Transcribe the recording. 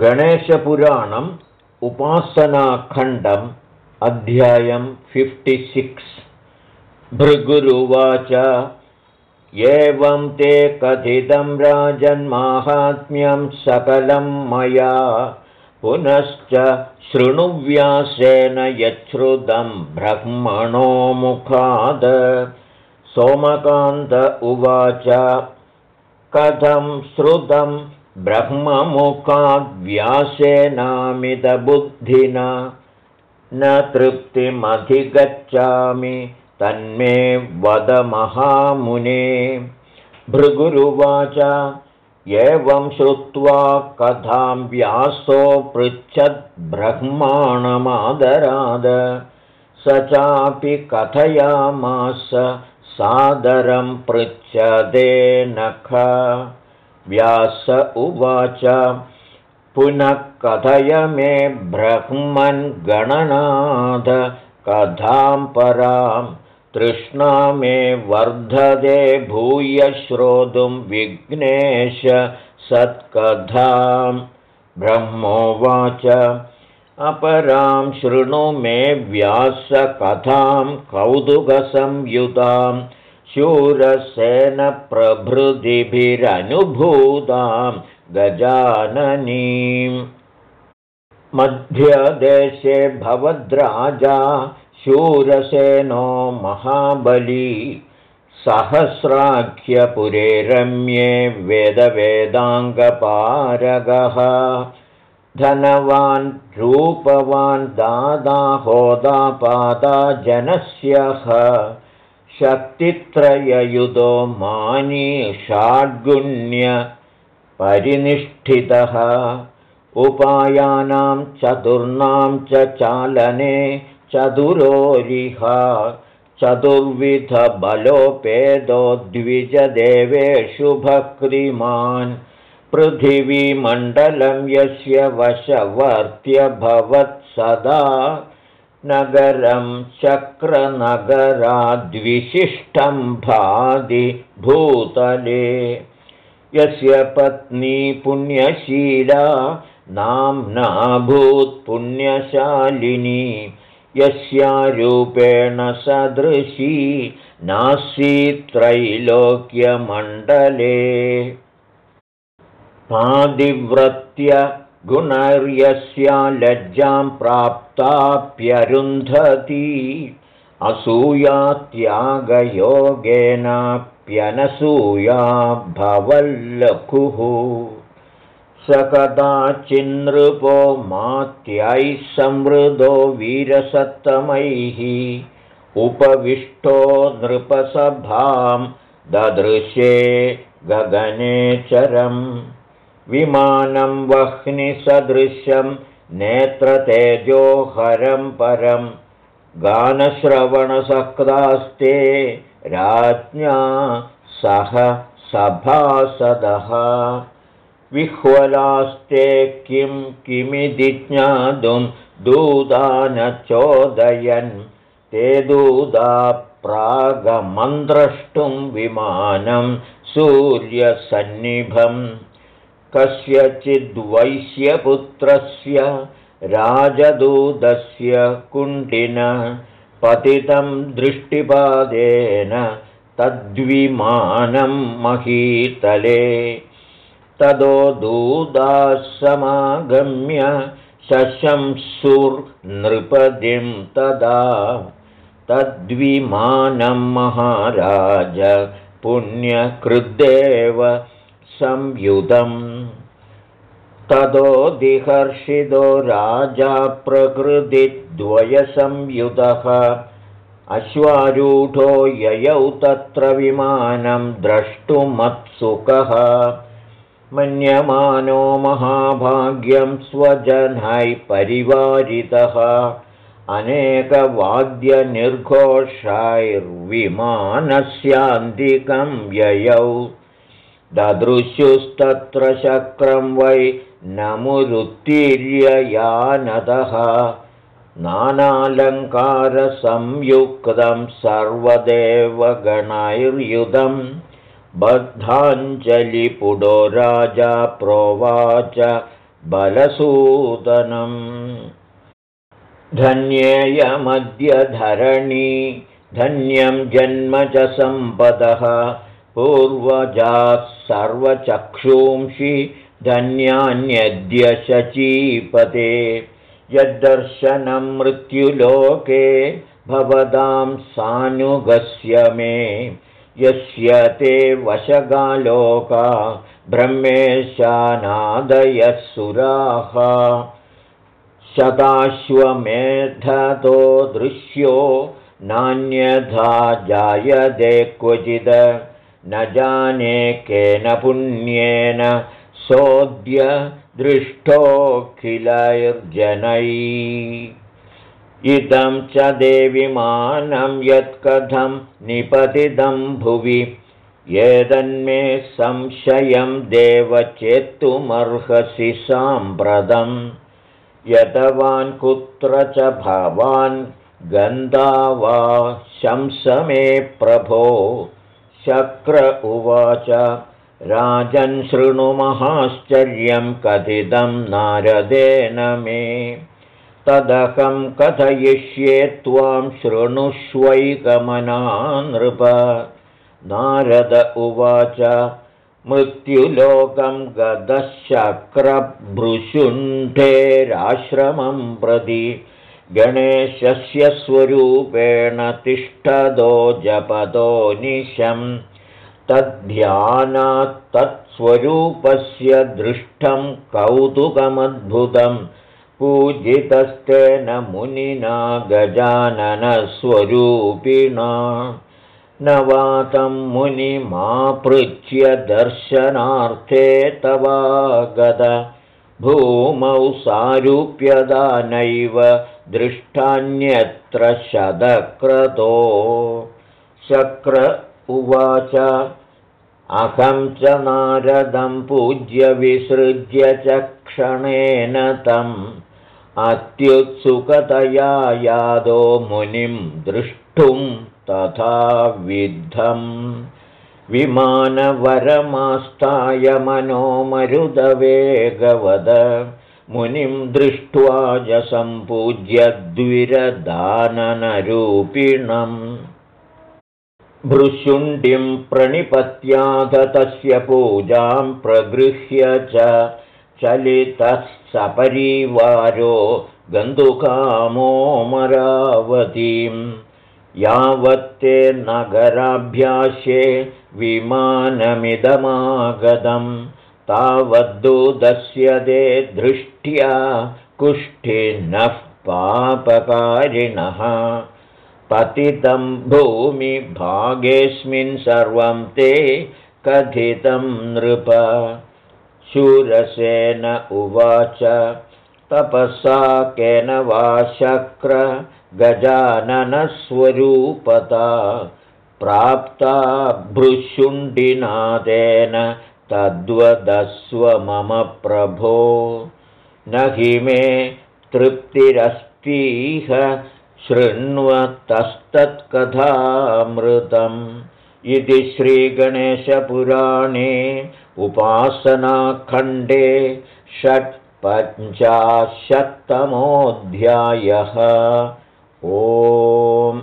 गणेशपुराणम् उपासनाखण्डम् अध्यायं फिफ्टिसिक्स् भृगुरुवाच एवं ते कथितं राजन्माहात्म्यं सकलं मया। पुनश्च शृणुव्यासेन यच्छ्रुतं ब्रह्मणो मुखाद। सोमकान्त उवाच कथं श्रुतं ब्रह्ममुखाद्व्यासेनामितबुद्धिना न तृप्तिमधिगच्छामि तन्मे वदमहामुने। भृगुरुवाच एवं श्रुत्वा कथां व्यासो पृच्छद्ब्रह्माणमादराद। स चापि कथयामास सादरं पृच्छदे नख व्यास उवाच पुनः कथय मे ब्रह्मन् गणनाथ कथां परां तृष्णा मे वर्धते भूय श्रोतुं विघ्नेश सत्कथां ब्रह्मोवाच अपरां शृणु मे व्यासकथां कौतुकसंयुताम् शूरसेनप्रभृतिभिरनुभूतां गजाननीम्। मध्यदेशे भवद्राजा शूरसेनो महाबली। सहस्राख्यपुरे रम्ये वेदवेदाङ्गपारगः। धनवान् रूपवान् दादाहोदापादा जनस्यः शक्तित्रययुतो परिनिष्ठितः। उपायानां चतुर्णां च चालने चतुरोरिह चतुर्विधबलोपेदो द्विजदेवेषु भक्तिमान्। पृथिवीमण्डलं यस्य वशवर्त्यभवत् सदा नगरं चक्रनगराद्विशिष्टं भादि भूतले। यस्य पत्नी पुण्यशीला नाम्नाभूत्पुण्यशालिनी यस्यारूपेण सदृशी नासीत्रैलोक्यमण्डले पादिव्रत्य गुणर्यस्या लज्जां प्राप्ताप्यरुन्धती। असूयात्यागयोगेनाप्यनसूया भवल्लकुः स कदाचिन्नृपो मात्यैः संवृदो वीरसत्तमैः। उपविष्टो नृपसभां ददृशे गगनेचरम् विमानं वह्निसदृशं नेत्रतेजोहरं परं गानश्रवणसक्तास्ते राज्ञा सह सभासदः। विह्वलास्ते किं किमिति ज्ञातुं दूदानचोदयन् ते दूदा प्रागमन्द्रष्टुं विमानं सूर्यसन्निभम् कस्यचिद्वैश्यपुत्रस्य राजदूतस्य कुण्डिन पतितं दृष्टिपादेन तद्विमानं महीतले। तदो दूदासमागम्य शशंसुर्नृपदिं तदा। तद्विमानं महाराज पुण्यकृद्देव संयुतम् ततोदिहर्षितो राजा प्रकृतिद्वयसंयुतः अश्वारूढो ययौ तत्र विमानं द्रष्टुमत्सुकः मन्यमानो महाभाग्यं स्वजनैः परिवारितः। अनेकवाद्यनिर्घोषैर्विमानस्यान्तिकं ययौ ददृश्युस्तत्र शक्रं वै नमुरुत्तीर्ययानदः। नानालङ्कारसंयुक्तं सर्वदेवगणैर्युधं बद्धाञ्जलिपुडो राजा प्रोवाच बलसूदनम् धन्येयमद्यधरणी धन्यं जन्म च सम्पदः पूर्वजाः सर्वचक्षूंषि धन्यान्यद्य शचीपते यद्दर्शनं मृत्युलोके भवदां सानुगस्य मे। यस्य ते वशगालोका ब्रह्मेशानादयः सुराः। शताश्वमेधतो दृश्यो नान्यथा जायते क्वचिद न जाने केन पुण्येन सोऽद्य दृष्टोऽखिलैर्जनै। इदं च देविमानं यत्कथं निपतितं भुवि। एतन्मे संशयं देव चेत्तुमर्हसि साम्प्रतम् यतवान् कुत्र च भवान् गन्धा वा शंसमे प्रभो शक्र उवाच। राजन् शृणुमहाश्चर्यं कथितं नारदेन मे। तदहं कथयिष्ये त्वां शृणुष्वैकमना नृप। नारद उवाच मृत्युलोकं गदशक्रभृशुण्ठेराश्रमं प्रति गणेशस्य स्वरूपेण तिष्ठदो जपदो निशम् तद्ध्यानात् तत्स्वरूपस्य दृष्टं कौतुकमद्भुतं। पूजितस्तेन मुनिना गजाननस्वरूपिणा। न वातं मुनिमापृच्छ्य दर्शनार्थे तवागत। भूमौ सारूप्यदानैव दृष्टान्यत्र शतक्रतो शक्र उवाच। अहं च नारदं पूज्य विसृज्य च क्षणेन तम्। अत्युत्सुकतया यादो मुनिं द्रष्टुं तथा विद्धम्। विमानवरमास्ताय मनोमरुदवेगवद मुनिं दृष्ट्वा च सम्पूज्य द्विरदाननरूपिणम्। भृशुण्डिं प्रणिपत्याध तस्य पूजां प्रगृह्य च चलितः सपरिवारो गन्धुकामोमरावतीं यावत्ते नगराभ्यासे विमानमिदमागतं तावद्दूतस्य ते दृष्ट्या कुष्ठिनः पापकारिणः। पतितं भूमिभागेऽस्मिन् सर्वं ते कथितं नृप। शूरसेन उवाच तपसा केन वा शक्र गजाननस्वरूपता। प्राप्ता भृशुण्डिनादेन तद्वदस्व मम प्रभो। न हि मे तृप्तिरस्तीह शृण्वतस्तत्कथामृतम्। इति श्रीगणेशपुराणे उपासनाखण्डे षट्पञ्चाशत्तमोऽध्यायः। ओम्